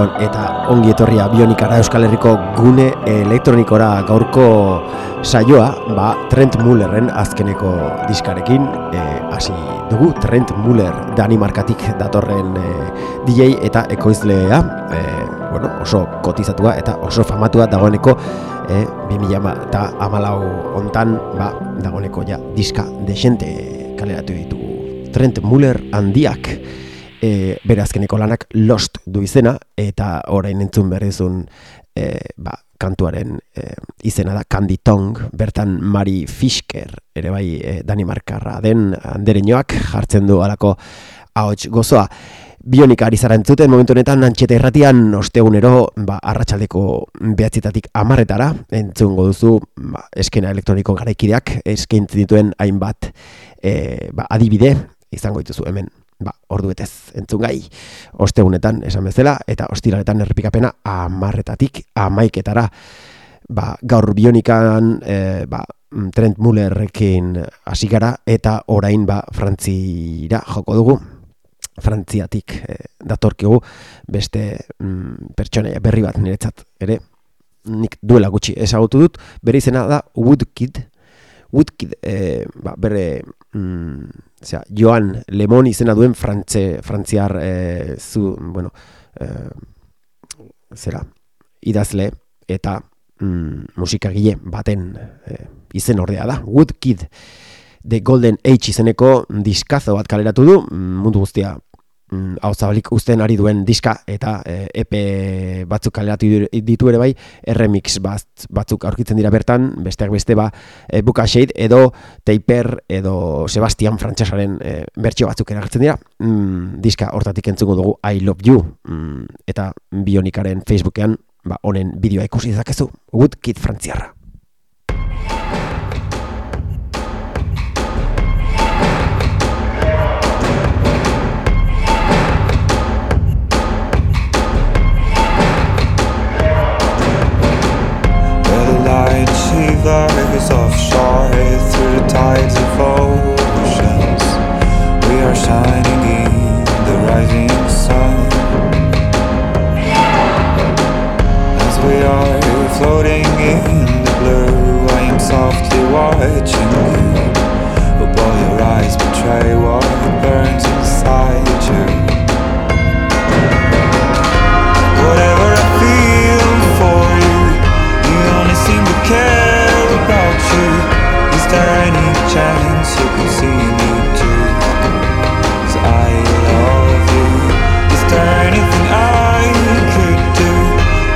ongi etorria bionikara Euskal Herriko gune elektronikora. Gaurko saioa, ba, Trent Mullerren azkeneko diskarekin e, hasi dugu, Trent Muller Danimarkatik datorren e, DJ eta ekoizlea, e, bueno, oso kotizatua eta oso famatua dagoeneko e, 2000 eta amalau ontan, ba, dagoeneko ja diska desente kaleratu ditu Trent Muller handiak e, bere azkeneko lanak lost du izena eta orain entzun berrizun e, ba, kantuaren e, izena da Candy Tong, bertan Mari Fisker ere bai e, Danimarkarra den andereñoak jartzen du alako ahots gozoa. Bionik ari zara entzuten momentu honetan antxeta erratian ostegunero ba, arratsaldeko behatzitatik amarretara entzungo duzu ba, eskena elektroniko garaikideak eskaintzen dituen hainbat e, ba, adibide izango dituzu hemen ba, ordu betez entzun gai, ostegunetan esan bezala, eta ostiraletan errepikapena amarretatik amaiketara, ba, gaur bionikan, e, ba, Trent Mullerrekin hasi gara eta orain ba Frantzira joko dugu. Frantziatik e, datorkigu beste mm, pertsonaia berri bat niretzat ere. Nik duela gutxi ezagutu dut. Bere izena da Woodkid. Woodkid e, ba, bere mm, zera, Joan Lemon izena duen frantze, frantziar e, zu, bueno, e, zera, idazle eta mm, musikagile baten e, izen ordea da. Woodkid The Golden Age izeneko diskazo bat kaleratu du, mm, mundu guztia hau zabalik usten ari duen diska eta e, EP batzuk kaleratu ditu ere bai, remix batzuk aurkitzen dira bertan, besteak beste ba, e, Buka Shade edo Taper edo Sebastian Frantsesaren e, bertxio batzuk eragertzen dira, mm, diska hortatik entzuko dugu I Love You, mm, eta Bionikaren Facebookean ba, honen bideoa ikusi dezakezu, Woodkid Frantziarra. Flies offshore through the tides of oceans. We are shining in the rising sun. As we are floating in the blue, I am softly watching you. But boy, your eyes betray what burns inside you. Whatever I feel for you, you only seem to care Is there any chance you can see me too? Cause I love you Is there anything I could do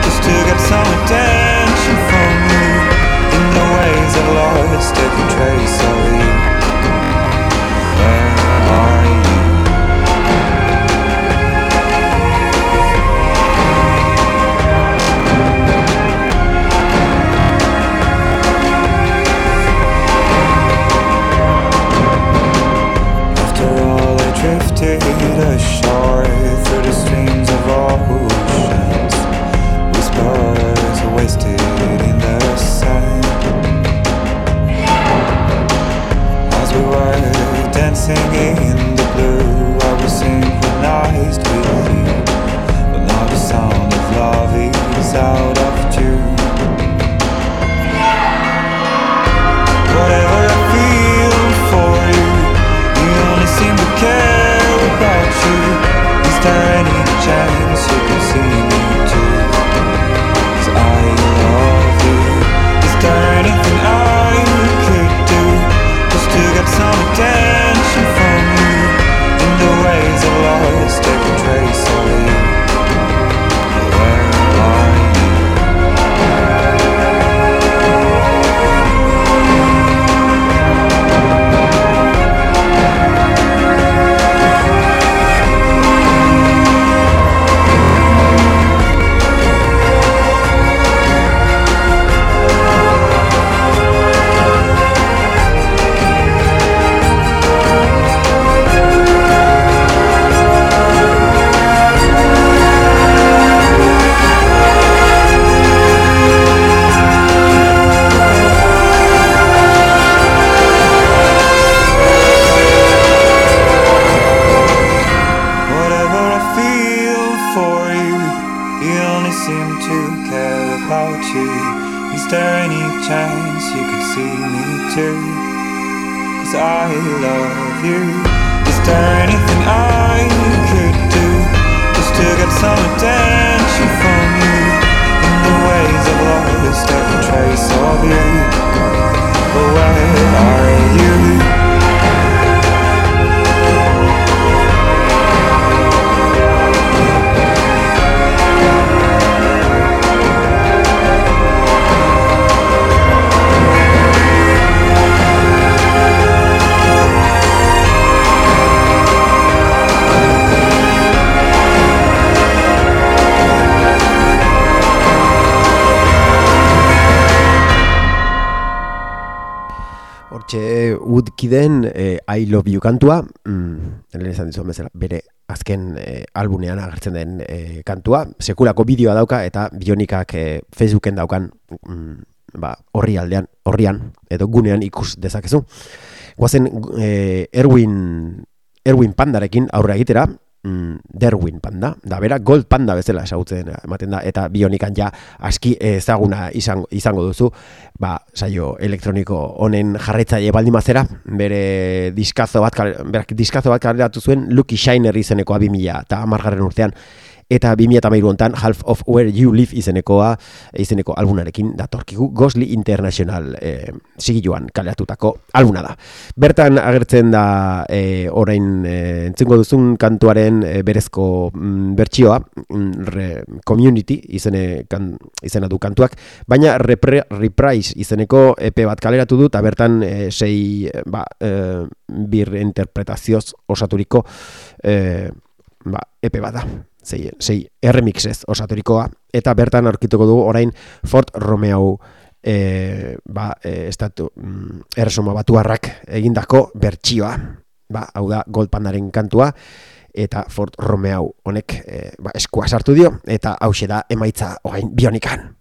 Just to get some attention from you In the ways I've lost every trace were dancing in the blue, Woodkiden e, I Love You kantua, mm, lehen esan dizuan bezala, bere azken e, albunean agertzen den e, kantua, sekulako bideoa dauka eta bionikak e, Facebooken daukan mm, ba, horri aldean, horrian, edo gunean ikus dezakezu. Guazen e, Erwin, Erwin Pandarekin aurre egitera, mm, Derwin panda, da bera Gold panda bezala esagutzen ematen da, eta bionikan ja aski ezaguna izango, izango duzu, ba, saio elektroniko honen jarretzaile baldin mazera, bere diskazo bat, berak diskazo bat kaleratu zuen Lucky Shiner izeneko abimila eta amargarren urtean, eta 2008 hontan Half of Where You Live izenekoa izeneko albunarekin datorkigu Ghostly International e, sigiluan kaleatutako albuna da. Bertan agertzen da e, orain e, entzengo duzun kantuaren e, berezko mm, bertsioa mm, Community izene, kan, izena du kantuak, baina repre, Reprise izeneko EP bat kaleratu du eta bertan e, sei ba, e, bir interpretazioz osaturiko e, ba, EP bat da zei, zei erremixez osaturikoa, eta bertan aurkituko dugu orain Fort Romeo e, ba, e, estatu mm, erresuma batuarrak egindako bertsioa, ba, hau da Goldpandaren kantua, eta Fort Romeo honek e, ba, eskua sartu dio, eta hause da emaitza orain bionikan.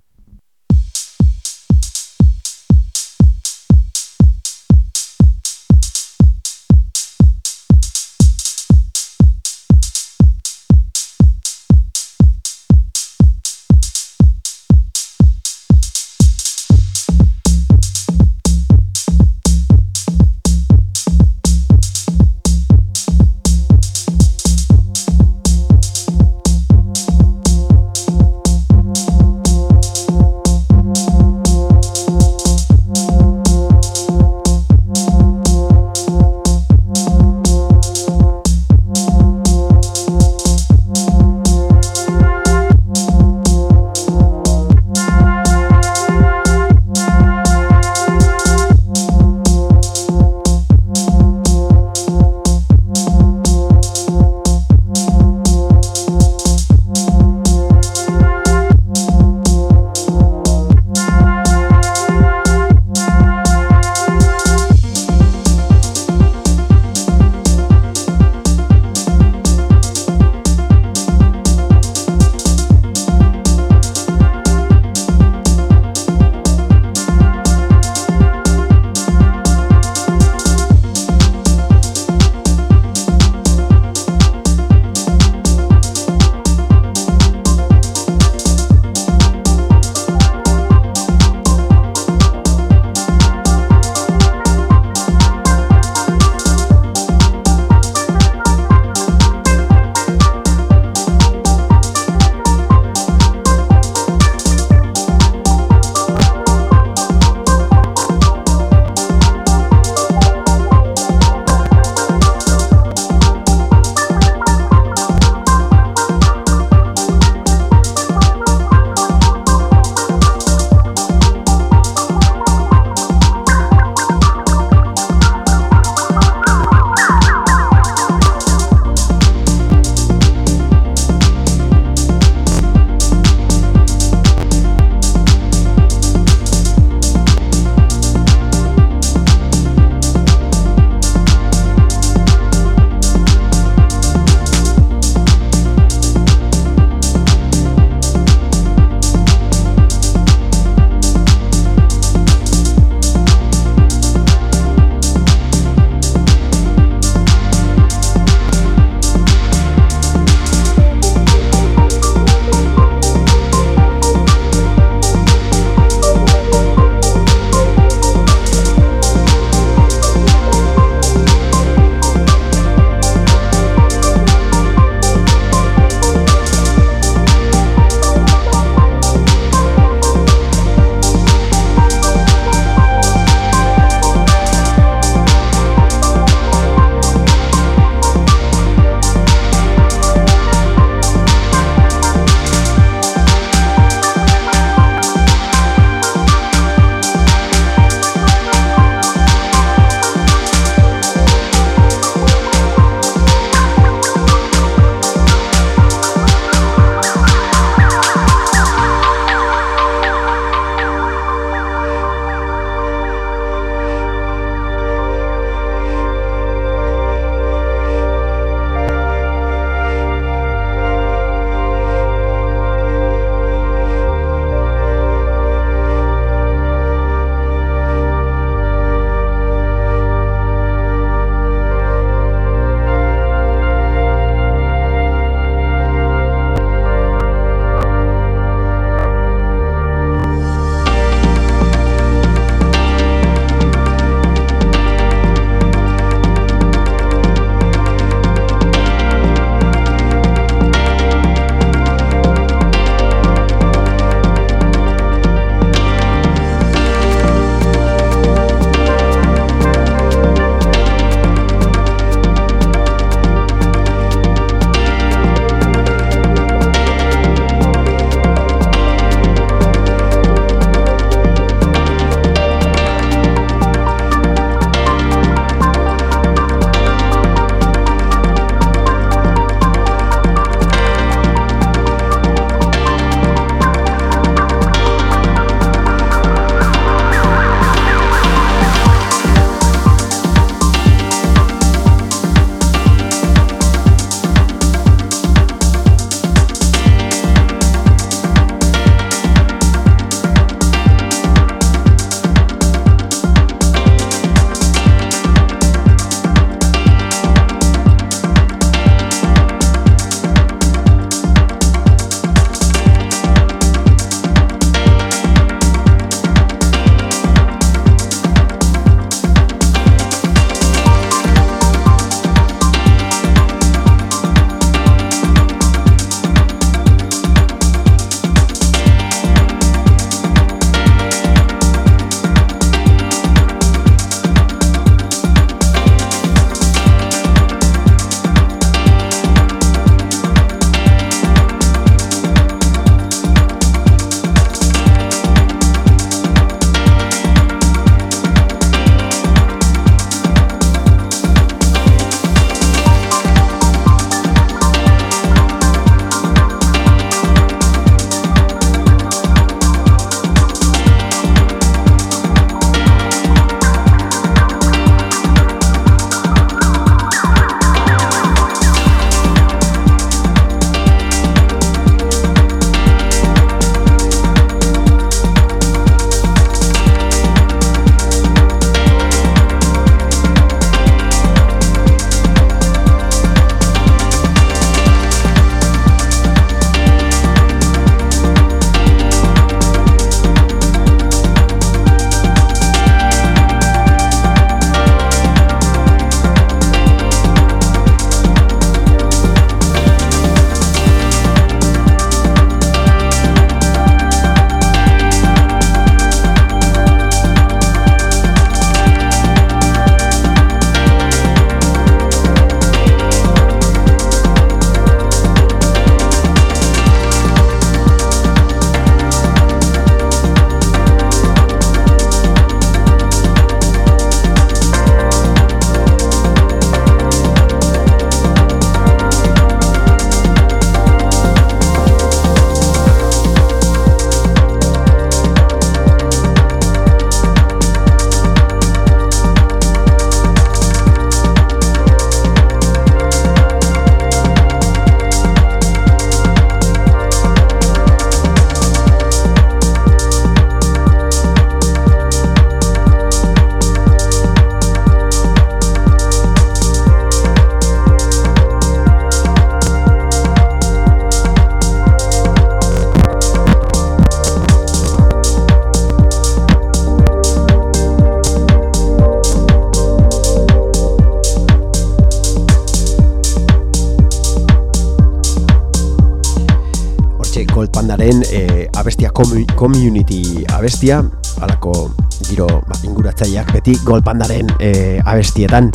Goldpandaren e, abestia community abestia, alako giro inguratzaileak beti Goldpandaren e, abestietan.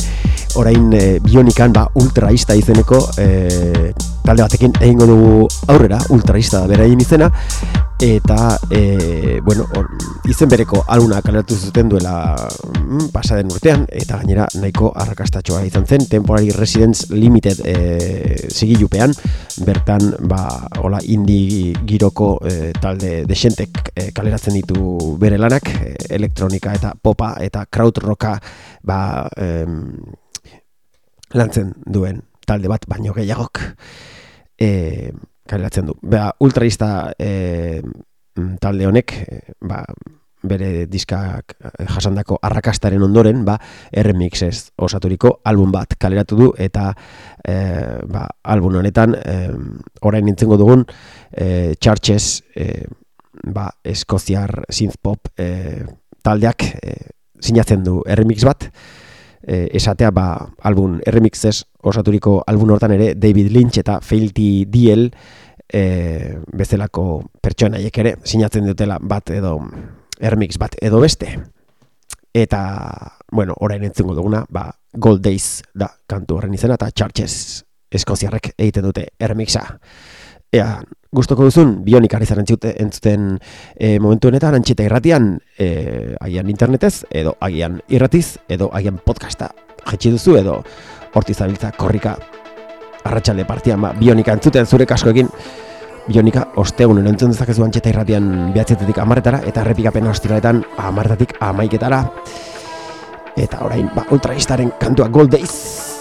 Orain e, bionikan ba, ultraista izeneko e, talde batekin egingo dugu aurrera, ultraista da beraien izena eta e, bueno, or, izen bereko aluna kaleratu zuten duela mm, pasaden urtean eta gainera nahiko arrakastatxoa izan zen Temporary Residence Limited e, zigilupean bertan ba, hola, indi giroko e, talde desentek e, kaleratzen ditu bere lanak e, elektronika eta popa eta crowd rocka ba, e, lantzen duen talde bat baino gehiagok e, kaleratzen du. Ba, ultraista e, talde honek, e, ba, bere diskak eh, jasandako arrakastaren ondoren, ba, RMX ez osaturiko album bat kaleratu du, eta e, ba, album honetan, e, orain nintzengo dugun, e, Churches, e, ba, eskoziar synth pop e, taldeak e, sinatzen du RMX bat, e, esatea ba, album remixes osaturiko album hortan ere David Lynch eta Failty Diel e, bezalako pertsonaiek ere sinatzen dutela bat edo remix bat edo beste. Eta bueno, orain entzungo duguna ba, Gold Days da kantu horren izena eta Churches eskoziarrek egiten dute remixa ea, gustoko duzun bionik ari zaren entzuten e, momentu honetan antxeta irratian e, agian internetez edo agian irratiz edo agian podcasta jetxi duzu edo hortizabiltza korrika arratsalde partian ba, bionika entzuten zure kaskoekin. Bionika ostegun entzun dezakezu antxeta irratian behatzetetik amarretara eta errepikapen ostiraletan amartatik amaiketara eta orain ba, ultraistaren kantua Gold Days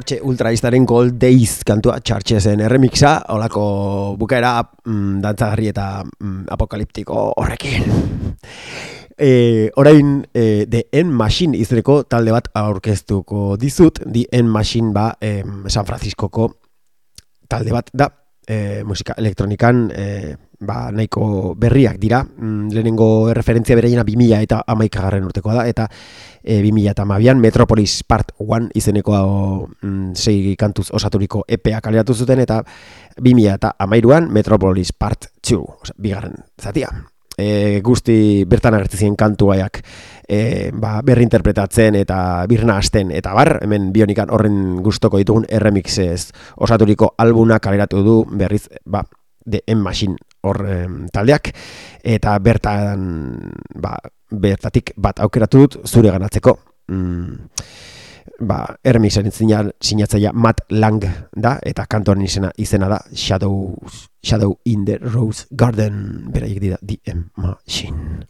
Txartxe ultraistaren Gold Days kantua txartxe zen erremixa, holako bukaera mm, dantzagarri eta mm, apokaliptiko horrekin. E, orain, e, The End Machine izreko talde bat aurkeztuko dizut, The End Machine ba San Franciscoko talde bat da, e, musika elektronikan e, ba, nahiko berriak dira, mm, lehenengo referentzia bereiena 2000 eta amaikagarren urtekoa da, eta e, 2000 eta amabian Metropolis Part 1 izeneko mm, zei kantuz osaturiko EPA kaleratu zuten, eta 2000 eta amairuan Metropolis Part 2, oza, bigarren zatia. E, guzti bertan agertzizien kantuaiak e, ba, berri interpretatzen eta birna hasten eta bar, hemen bionikan horren gustoko ditugun erremixez osaturiko albuna kaleratu du berriz, ba, de en machine hor taldeak. Eta bertan ba, bertatik bat aukeratu dut zure ganatzeko. Mm, ba, ermixen sinatzaia Matt Lang da eta kantoren izena izena da Shadow, Shadow in the Rose Garden. Beraiek dira The M Machine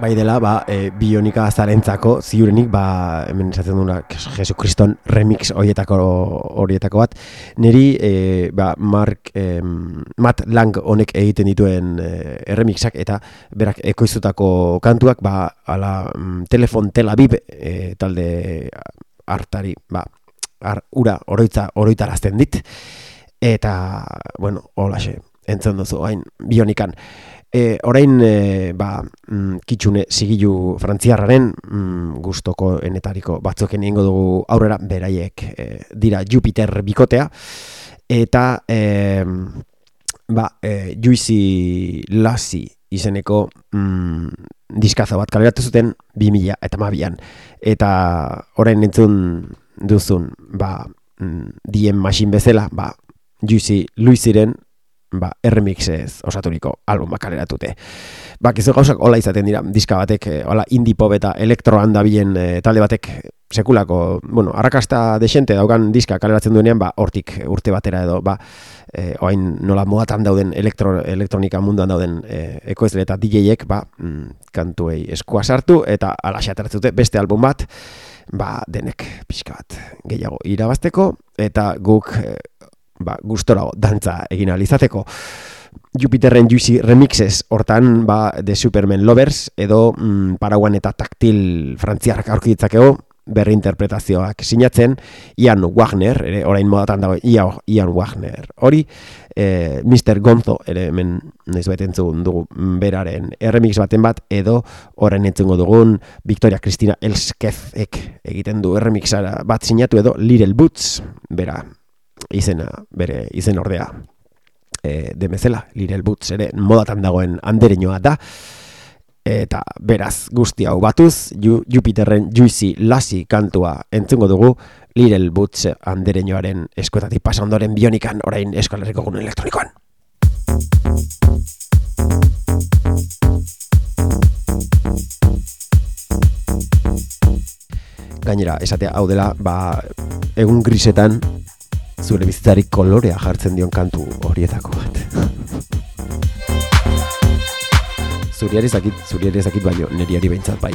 bai dela ba, e, bionika zarentzako ziurenik ba, hemen esatzen duna Jesu Kriston remix horietako horietako bat. Niri e, ba, Mark e, Matt Lang honek egiten dituen e, remixak eta berak ekoizutako kantuak ba, ala, mm, telefon Tel Aviv e, talde hartari ba, ar, ura oroitza oroitarazten dit. Eta bueno holaxe entzun duzu hain bionikan E, orain e, ba, mm, kitsune sigilu frantziarraren mm, gustoko enetariko batzoken ingo dugu aurrera beraiek e, dira Jupiter bikotea. Eta e, ba, e, Juicy Lassi izeneko mm, diskazo bat kaleratu zuten 2000 eta mabian eta orain entzun duzun ba, mm, dien masin bezala ba, Juicy Luisiren ba, erremixez osaturiko album bakareratute. Ba, kizu gauzak hola izaten dira, diska batek, eh, hola indie pop eta elektroan dabilen e, talde batek sekulako, bueno, arrakasta desente daukan diska kaleratzen duenean, ba, hortik urte batera edo, ba, e, oain nola modatan dauden elektro, elektronika munduan dauden e, ekoizle eta DJek, ba, mm, kantuei eskua sartu eta alaxe ateratzute beste album bat, ba, denek pixka bat gehiago irabazteko, eta guk ba, gustora dantza egin alizateko. Jupiterren Juicy Remixes hortan ba, The Superman Lovers edo mm, Paraguan eta Taktil frantziarrak aurkitzakeo berri interpretazioak sinatzen Ian Wagner, ere orain modatan dago Ian Wagner. Hori e, Mr. Gonzo ere hemen naiz dugu beraren remix baten bat edo orain entzungo dugun Victoria Cristina Elskezek egiten du remixara bat sinatu edo Little Boots bera izena, bere izen ordea e, demezela, Lirel Butz ere modatan dagoen andereñoa da. Eta beraz guzti hau batuz Jupiterren Juicy Lassi kantua entzungo dugu Lirel Butz andereñoaren eskuetatik pasondoren bionikan orain eskolarriko gun elektronikoan. Gainera, esatea hau dela, ba, egun grisetan zure bizitzari kolorea jartzen dion kantu horietako bat. zuriari zakit, zuriari zakit baino, neriari behintzat bai.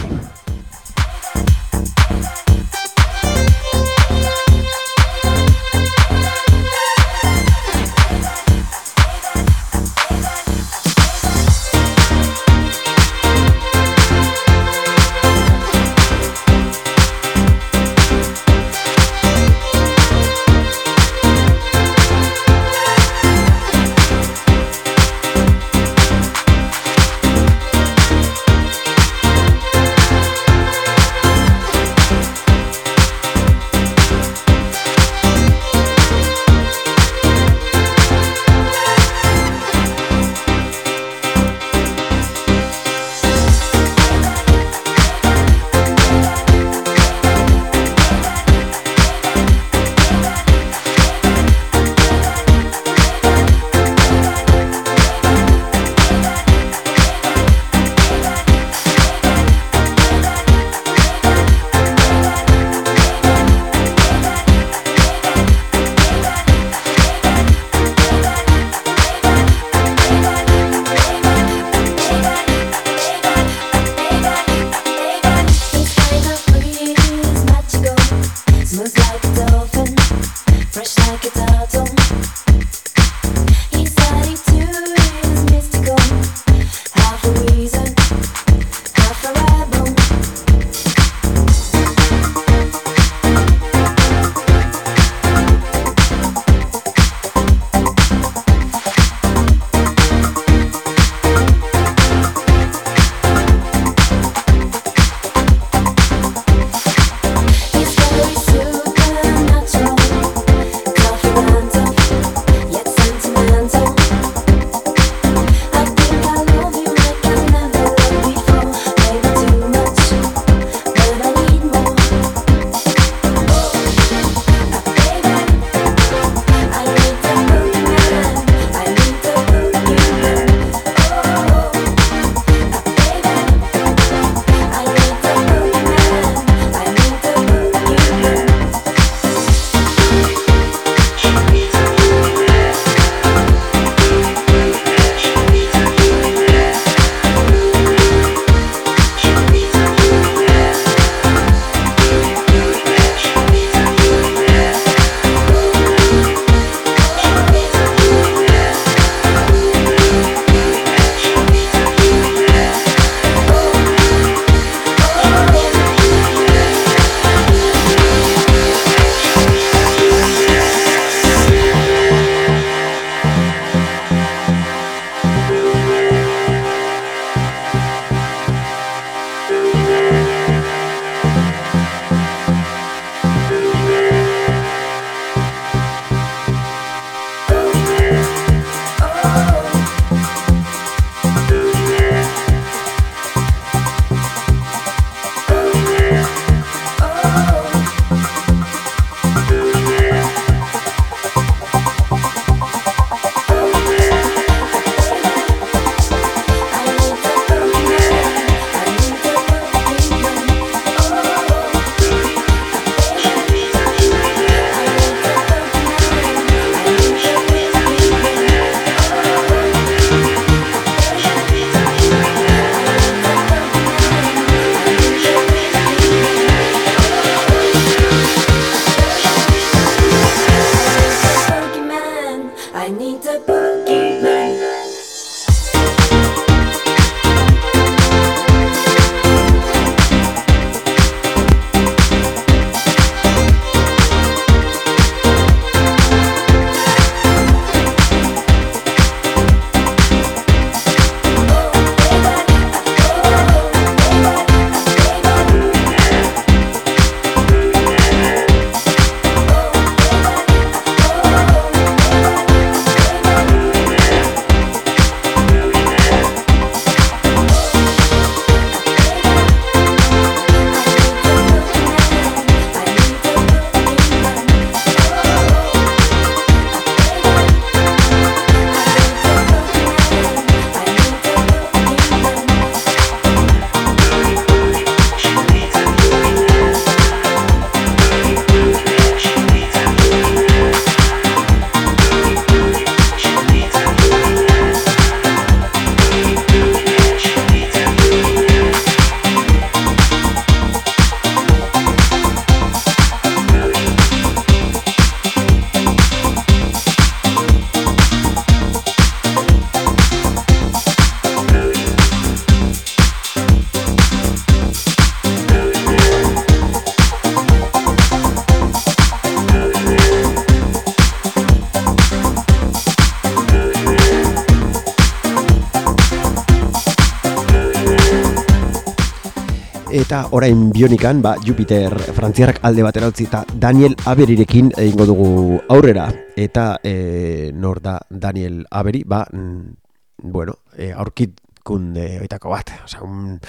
Bionikan, ba, Jupiter frantziarrak alde batera utzi eta Daniel Aberirekin egingo dugu aurrera. Eta e, nor da Daniel Aberi, ba, mm, bueno, e, aurkitkunde oitako bat. Osa, un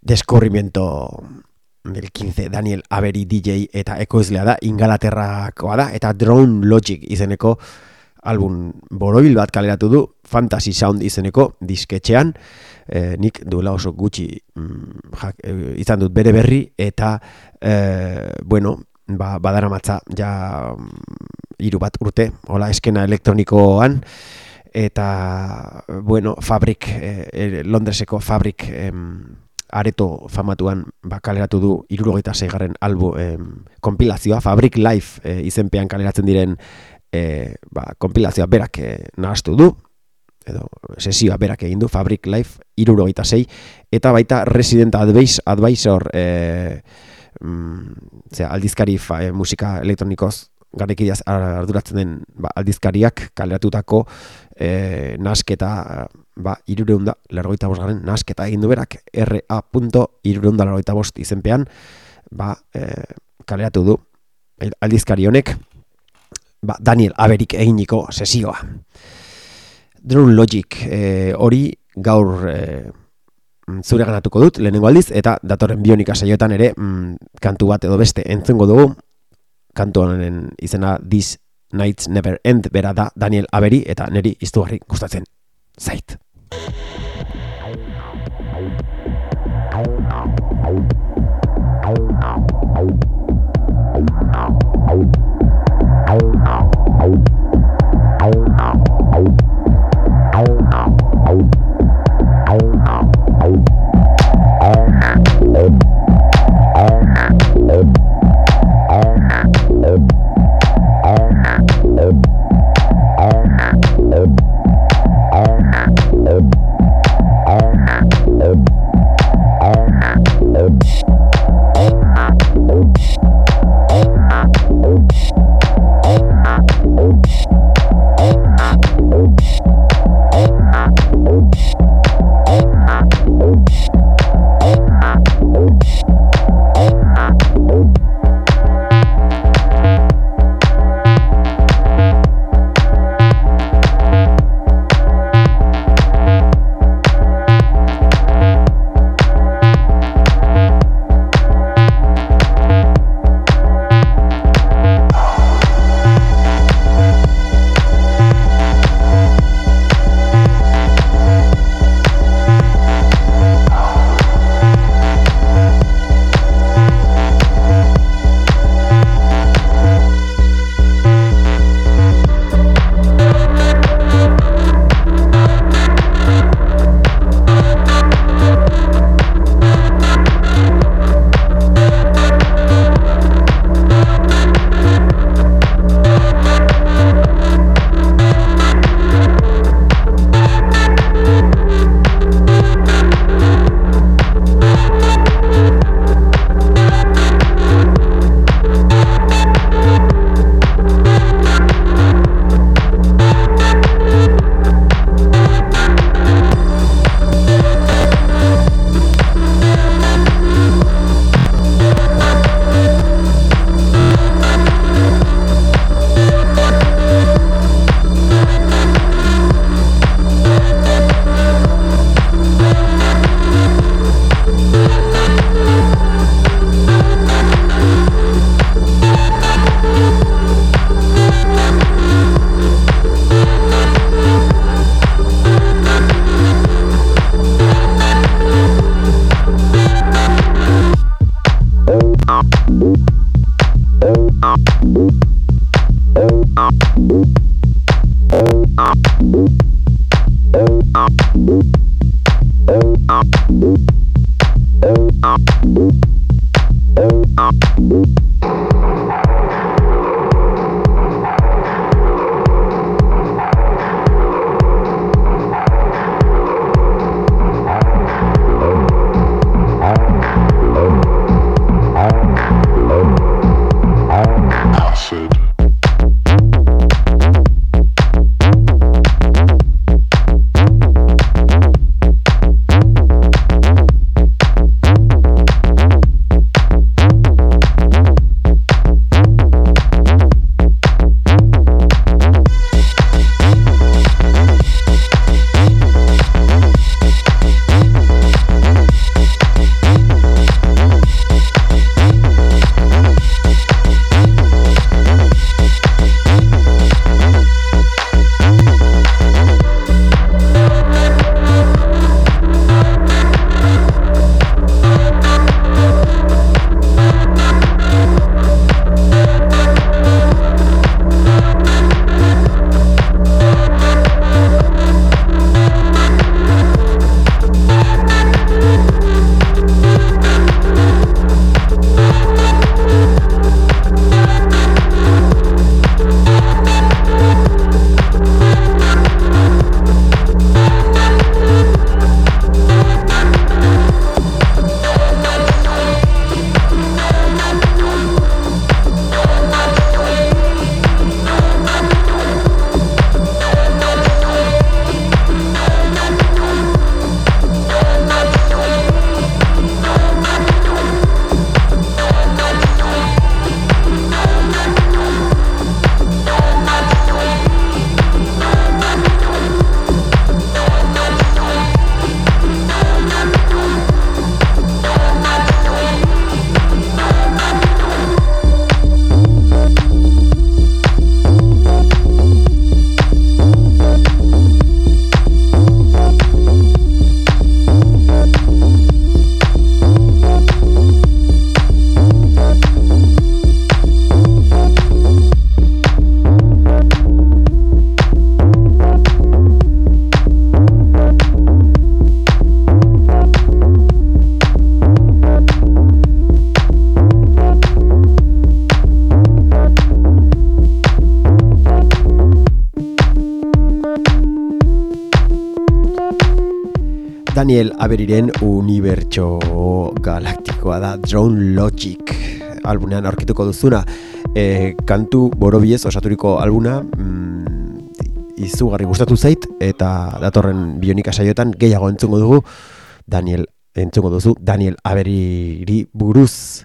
deskorrimiento del 15 Daniel Aberi DJ eta ekoizlea da, ingalaterrakoa da, eta Drone Logic izeneko album borobil bat kaleratu du, Fantasy Sound izeneko disketxean, e, nik duela oso gutxi mm, jak, e, izan dut bere berri eta e, bueno, ba, badara matza ja mm, hiru bat urte, hola eskena elektronikoan eta bueno, Fabrik e, Londreseko Fabrik areto famatuan ba, kaleratu du irurogeita zeigarren albu em, kompilazioa, Fabrik Life e, izenpean kaleratzen diren e, ba, kompilazioa berak e, nahaztu du edo sesioa berak egin du Fabric Life irurogeita zei, eta baita Resident Advice, Advisor e, mm, aldizkari fa, e, musika elektronikoz garekideaz arduratzen den ba, aldizkariak kaleratutako e, nasketa ba, irureunda largoita bosgaren nasketa egin du berak ra. irureunda largoita bost izenpean ba, e, kaleratu du aldizkari honek ba, Daniel Averik eginiko sesioa. Drone Logic e, hori gaur e, zure ganatuko dut, lehenengo aldiz, eta datorren bionika saioetan ere mm, kantu bat edo beste entzengo dugu, kantu honen izena This Nights Never End bera da Daniel Aberi eta neri iztugarri gustatzen zait. Daniel Aberiren unibertso galaktikoa da Drone Logic albunean aurkituko duzuna. E, kantu borobiez osaturiko albuna mm, izugarri gustatu zait eta datorren bionika saioetan gehiago entzungo dugu Daniel entzungo duzu Daniel Aberiri buruz.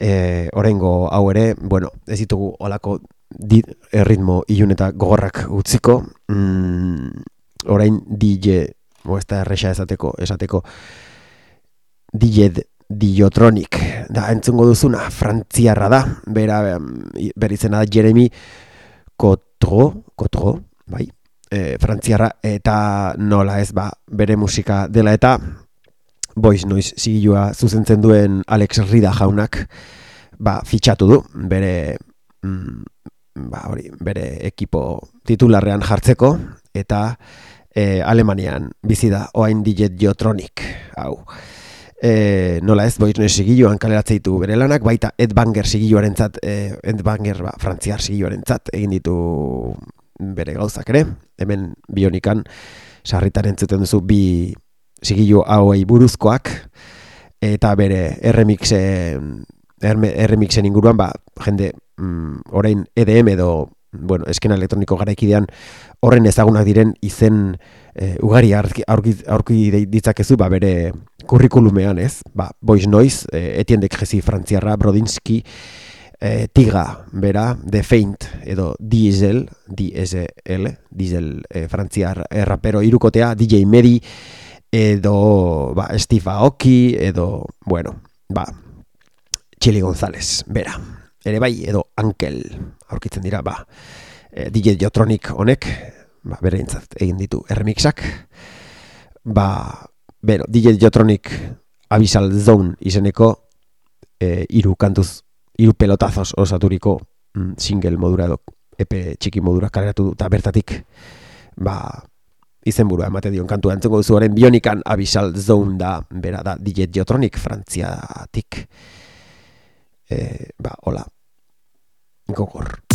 E, orengo hau ere bueno, ez ditugu olako dit erritmo ilun eta gogorrak utziko. Mm, orain DJ o ez da erresa esateko, esateko DJ Diotronic, da entzungo duzuna, frantziarra da, bera, berizena da Jeremy Kotro, Kotro, bai, e, frantziarra, eta nola ez, ba, bere musika dela eta, boiz noiz zigilua zuzentzen duen Alex Rida jaunak, ba, fitxatu du, bere, mm, ba, hori, bere ekipo titularrean jartzeko, eta, e, Alemanian bizi da oain dijet jotronik hau. E, nola ez boiz nire sigilloan kaleratzea ditu bere lanak baita Ed Banger sigilloaren zat e, Ed Banger ba, frantziar sigilloaren zat egin ditu bere gauzak ere. Hemen bionikan sarritaren zuten duzu bi sigillo hauei buruzkoak eta bere erremixen erremixen inguruan ba, jende mm, orain EDM edo bueno, eskena elektroniko garaikidean horren ezagunak diren izen e, ugari aurki, ditzakezu ba, bere kurrikulumean, ez? Ba, Boiz Noiz, e, Etienne de Cresi Frantziarra, Brodinski, e, Tiga, bera, The Feint, edo Diesel, D-S-L, Diesel e, Frantziar errapero irukotea, DJ Medi, edo ba, Steve Aoki, edo, bueno, ba, Chili González, bera ere bai, edo Ankel, aurkitzen dira, ba, e, DJ Jotronic honek, ba, bere egin ditu erremixak, ba, bero, DJ Jotronic Abyssal Zone izeneko e, iru kantuz, iru pelotazos osaturiko mm, single modura edo epe txiki modura kaleratu eta bertatik ba, izenburua emate dion kantua. Entzengo duzuaren bionikan abisal zone da bera da DJ Geotronic frantziatik e, ba, hola. Gogor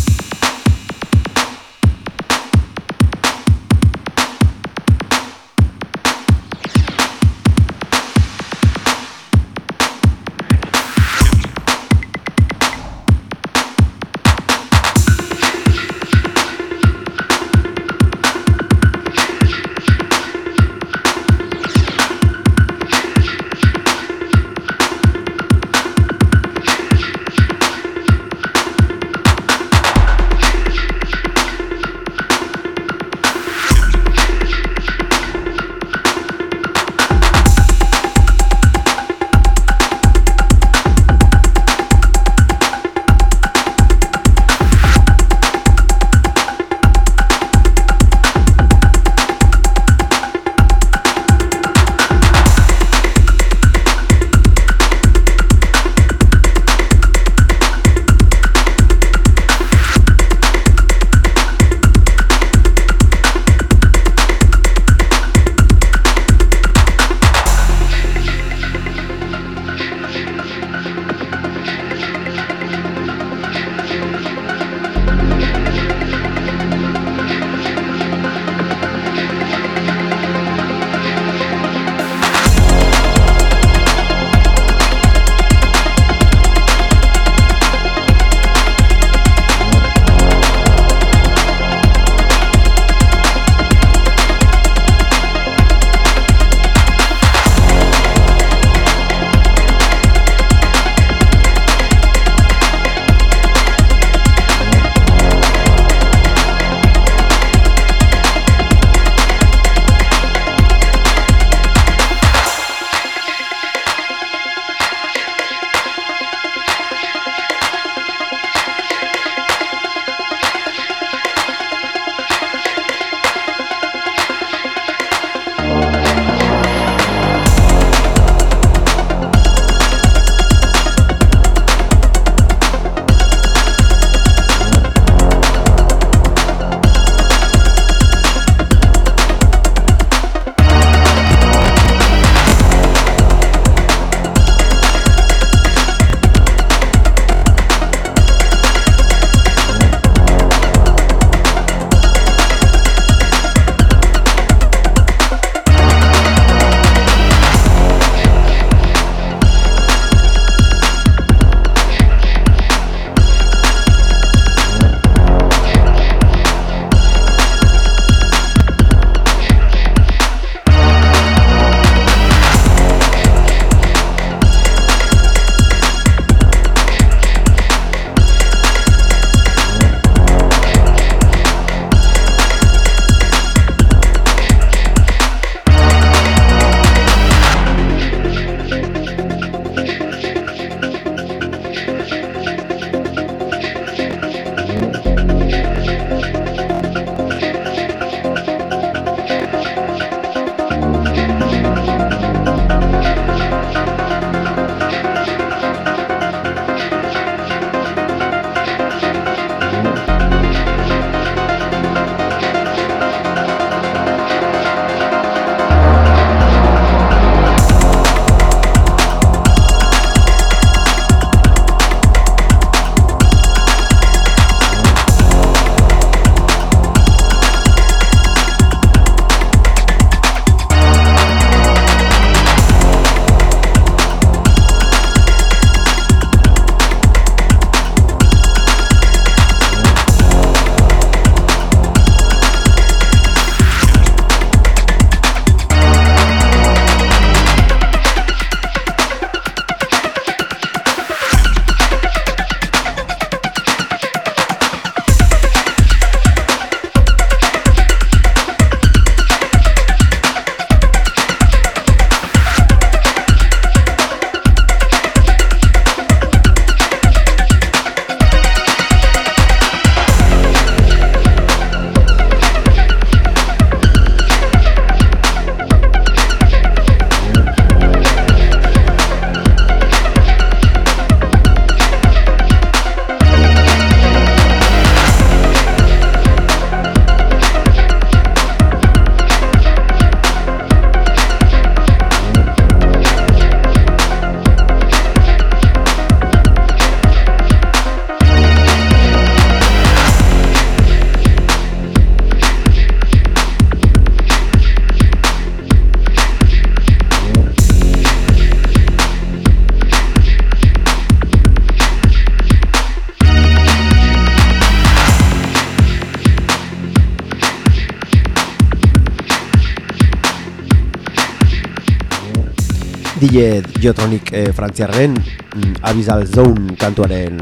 DJ Jotronic e, frantziarren mm, Abizal Zone kantuaren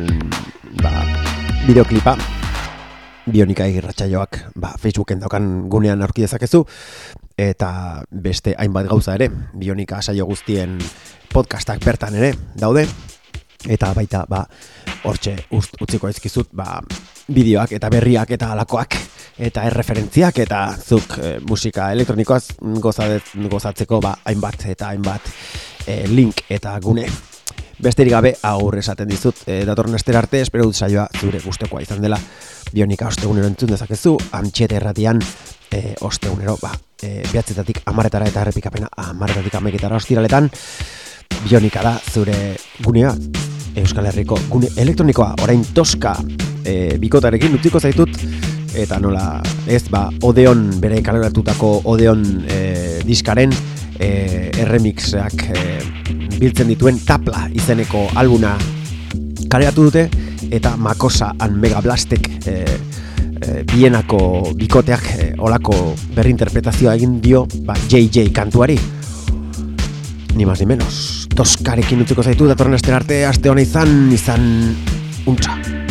ba, bideoklipa. Bionika irratxaioak ba, Facebooken daukan gunean aurki dezakezu. Eta beste hainbat gauza ere bionika saio guztien podcastak bertan ere daude. Eta baita ba hortxe utziko ezkizut ba, bideoak eta berriak eta alakoak eta erreferentziak eta zuk e, musika elektronikoaz gozatzeko ba, hainbat eta hainbat e, link eta gune. Besterik gabe aur esaten dizut e, datorren estera arte espero dut saioa zure gustekoa izan dela. Bionika ostegunero entzun dezakezu antxete erratian e, ostegunero ba, e, behatzetatik amaretara eta errepikapena amaretetatik ameketara ostiraletan. Bionika da zure gunea Euskal Herriko gune elektronikoa orain toska e, bikotarekin utziko zaitut. Eta nola ez ba Odeon bere kaleratutako Odeon e, diskaren e, erremixak e, biltzen dituen Tapla izeneko albuna kaleratu dute. Eta Makosa and Mega Blastek e, bienako bikoteak e, olako berrinterpretazioa egin dio ba, JJ kantuari ni mas ni menos. Toskarekin utziko zaitu datorren aste arte aste hona izan izan untza